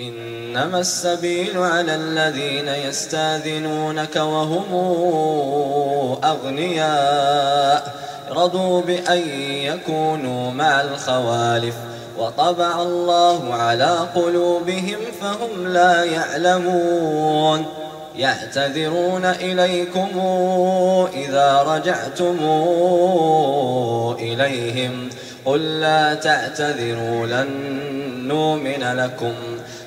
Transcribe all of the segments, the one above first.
إنما السبيل على الذين يستاذنونك وهم أغنياء. رضوا بأن يكونوا مع الخوالف وطبع الله على قلوبهم فهم لا يعلمون. يعتذرون إليكم إذا رجعتم إليهم قل لا تعتذروا لن نؤمن لكم.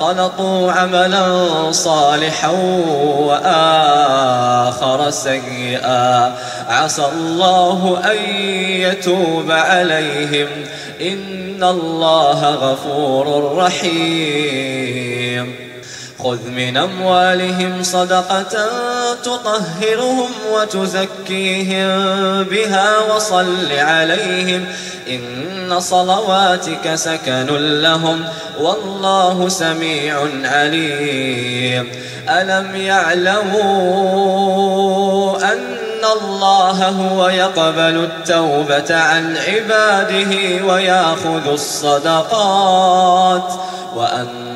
خلطوا عملا صالحا وآخر سيئا. عسى الله أن يتوب عليهم. إن الله غفور رحيم. خذ من أموالهم صدقة تطهرهم وتزكيهم بها وصل عليهم إن صلواتك سكن لهم والله سميع عليم. ألم يعلموا أن الله هو يقبل التوبة عن عباده ويأخذ الصدقات وأن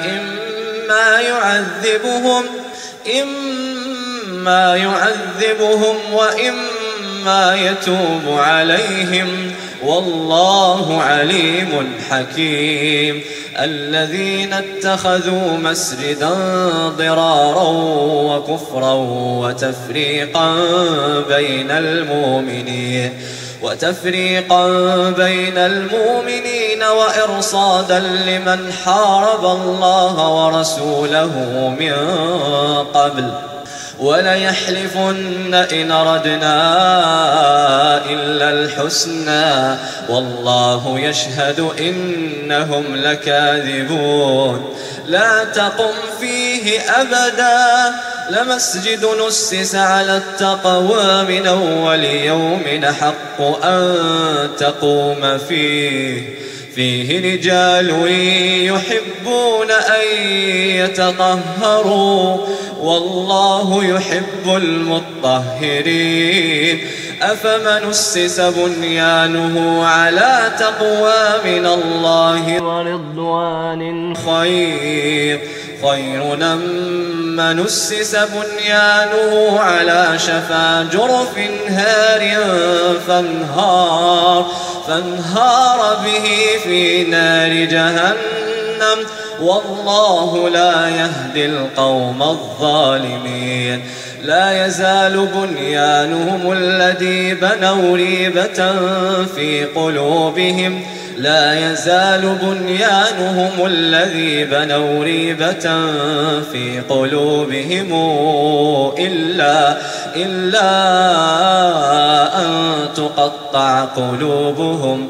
إما يعذبهم إما يعذبهم وإما يتوب عليهم والله عليم حكيم. الذين اتخذوا مسجدا ضرارا وكفرا وتفريقا بين المؤمنين وتفريقا بين المؤمنين وإرصادا لمن حارب الله ورسوله من قبل وليحلفن إن ردنا إلا الحسنى. والله يشهد إنهم لكاذبون. لا تقم فيه أبدا. لمسجد نسس على التقوى من أول يوم حق أن تقوم فيه. فيه رجال يحبون أن يتطهروا. والله يحب المطهرين. أفمن أسس بنيانه على تقوى من الله؟ ورضوان خير. خير من أسس بنيانه على شفا جرف هار فانهار. فانهار به في نار جهنم. والله لا يهدي القوم الظالمين. لا يزال بنيانهم الذي بنوا ريبة في قلوبهم. لا يزال بنيانهم الذي بنوا ريبة في قلوبهم إلا, إلا أن تقطع قلوبهم.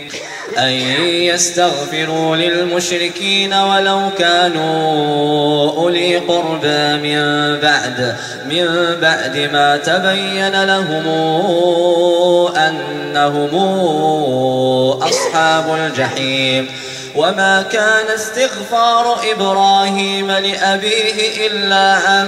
أن يستغفروا للمشركين ولو كانوا أولي قربى من بعد من بعد ما تبين لهم أنهم أصحاب الجحيم. وما كان استغفار إبراهيم لأبيه إلا عن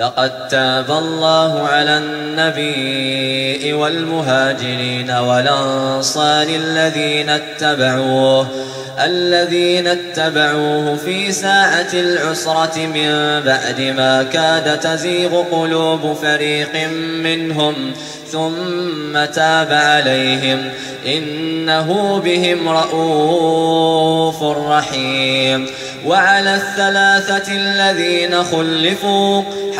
لقد تاب الله على النبي والمهاجرين والأنصار الذين اتبعوه الذين اتبعوه في ساعة العسرة من بعد ما كاد تزيغ قلوب فريق منهم ثم تاب عليهم إنه بهم رؤوف رحيم. وعلى الثلاثة الذين خلفوا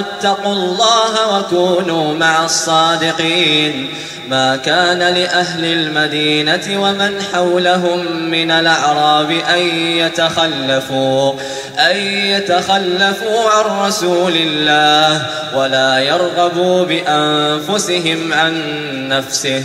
اتقوا الله وكونوا مع الصادقين. ما كان لأهل المدينة ومن حولهم من الأعراب أن يتخلفوا أن يتخلفوا عن رسول الله ولا يرغبوا بأنفسهم عن نفسه.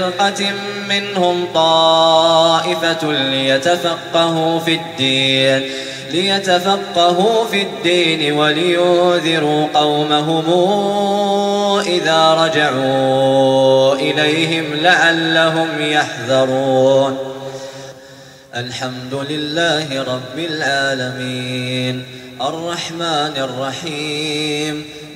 فرقة منهم طائفة ليتفقهوا في الدين ليتفقهوا في الدين ولينذروا قومهم إذا رجعوا إليهم لعلهم يحذرون. الحمد لله رب العالمين. الرحمن الرحيم.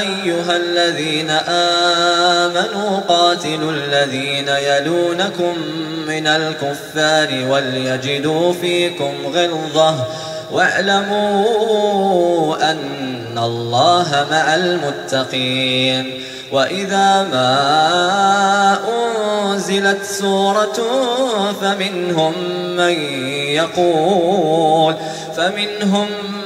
أيها الذين آمنوا قاتلوا الذين يلونكم من الكفار وليجدوا فيكم غلظة واعلموا أن الله مع المتقين وإذا ما أنزلت سورة فمنهم من يقول فمنهم من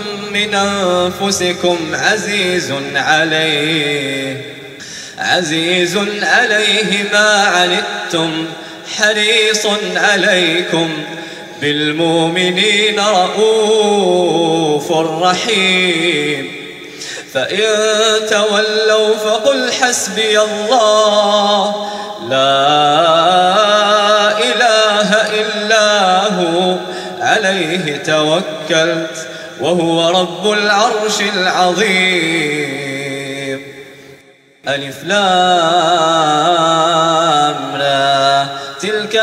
أنفسكم عزيز عليه عزيز عليه ما عنتم حريص عليكم بالمؤمنين رؤوف رحيم. فإن تولوا فقل حسبي الله لا إله إلا هو عليه توكلت. وهو رب العرش العظيم. ألف لام را. تلك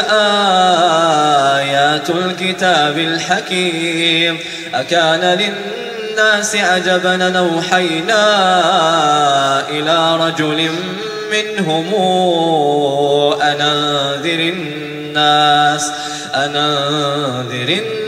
آيات الكتاب الحكيم. أكان للناس عجبا نوحينا إلى رجل منهم أنذر الناس. أنذر الناس.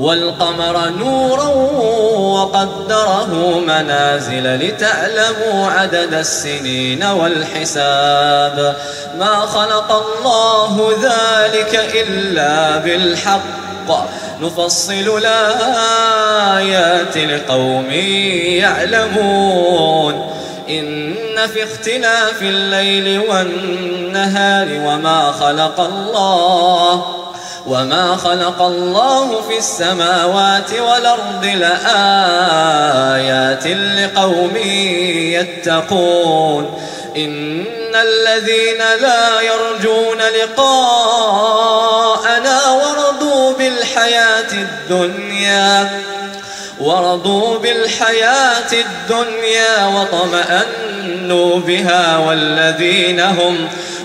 والقمر نورا وقدره منازل لتعلموا عدد السنين والحساب. ما خلق الله ذلك إلا بالحق. نفصل الآيات لقوم يعلمون. إن في اختلاف الليل والنهار وما خلق الله وما خلق الله في السماوات والأرض لآيات لقوم يتقون إن الذين لا يرجون لقاءنا ورضوا بالحياة الدنيا ورضوا بالحياة الدنيا وطمأنوا بها والذين هم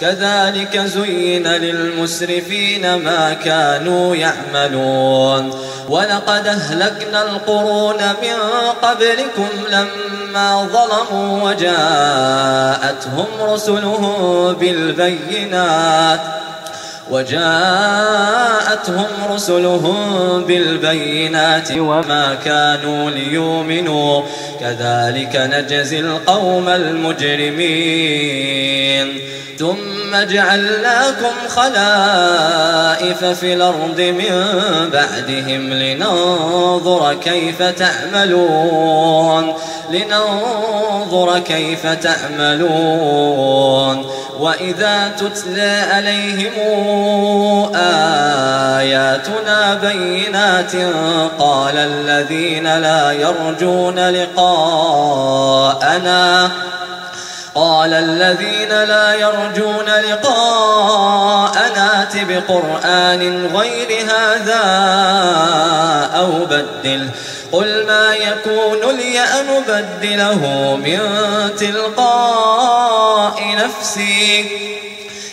كذلك زين للمسرفين ما كانوا يعملون. ولقد أهلكنا القرون من قبلكم لما ظلموا وجاءتهم رسلهم بالبينات. وجاءتهم رسلهم بالبينات وما كانوا ليؤمنوا. كذلك نجزي القوم المجرمين. ثم جعلناكم خلائف في الأرض من بعدهم لننظر كيف تعملون. لننظر كيف تعملون. وإذا تتلى عليهم آياتنا بينات قال الذين لا يرجون لقاءنا قال الذين لا يرجون لقاءنا بقرآن غير هذا أو بدل قل ما يكون لي أن أبدله من تلقاء نفسي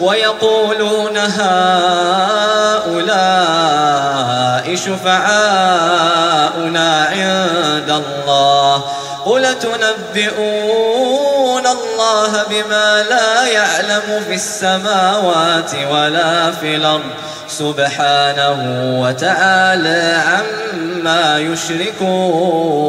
ويقولون هؤلاء شفعاؤنا عند الله قل تنبئون الله بما لا يعلم في السماوات ولا في الأرض سبحانه وتعالى عما يشركون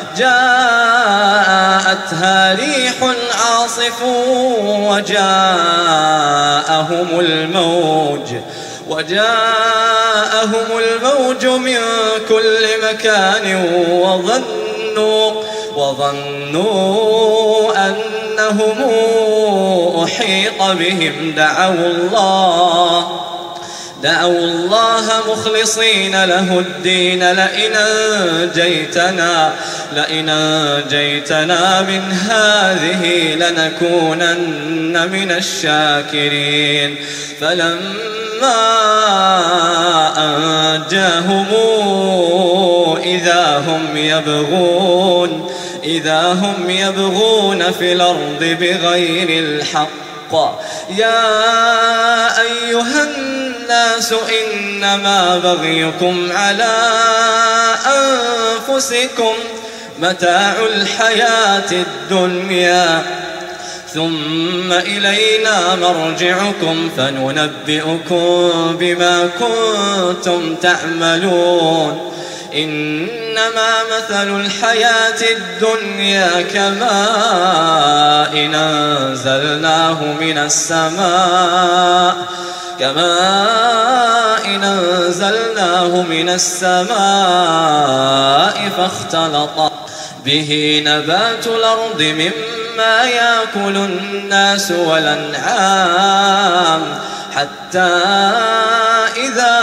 جاءتها ريح عاصف وجاءهم الموج وجاءهم الموج من كل مكان وظنوا وظنوا أنهم أحيط بهم دعوا الله. دعوا الله مخلصين له الدين. لئن أنجيتنا لئن أنجيتنا من هذه لنكونن من الشاكرين. فلما أنجاهم إذا هم يبغون إذا هم يبغون في الأرض بغير الحق. يا أيها الناس إنما بغيكم على أنفسكم متاع الحياة الدنيا. ثم إلينا مرجعكم فننبئكم بما كنتم تعملون. إنما مثل الحياة الدنيا كماء أنزلناه من السماء. كماء أنزلناه من السماء فاختلط به نبات الأرض مما يأكل الناس والأنعام حتى إذا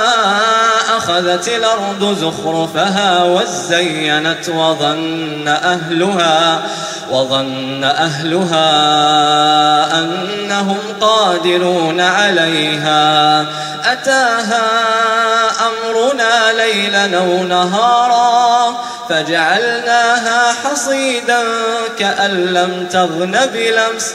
أخذت الأرض زخرفها وزينت وظن أهلها وظن أهلها أنهم قادرون عليها. أتاها أمرنا ليلا أو نهارا فجعلناها حصيدا كأن لم تغن بلمس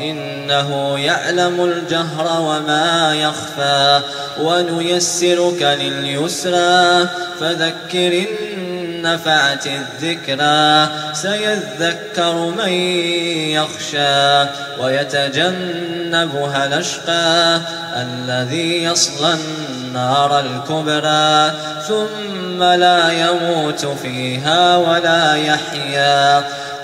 إنه يعلم الجهر وما يخفى ونيسرك لليسرى فذكر نفعت الذكرى سيذكر من يخشى ويتجنبها الأشقى الذي يصلى النار الكبرى ثم لا يموت فيها ولا يحيا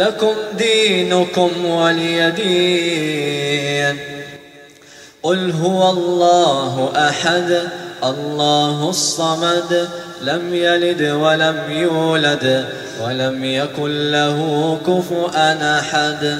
لكم دينكم ولي دين. قل هو الله أحد الله الصمد لم يلد ولم يولد ولم يكن له كفؤا أحد.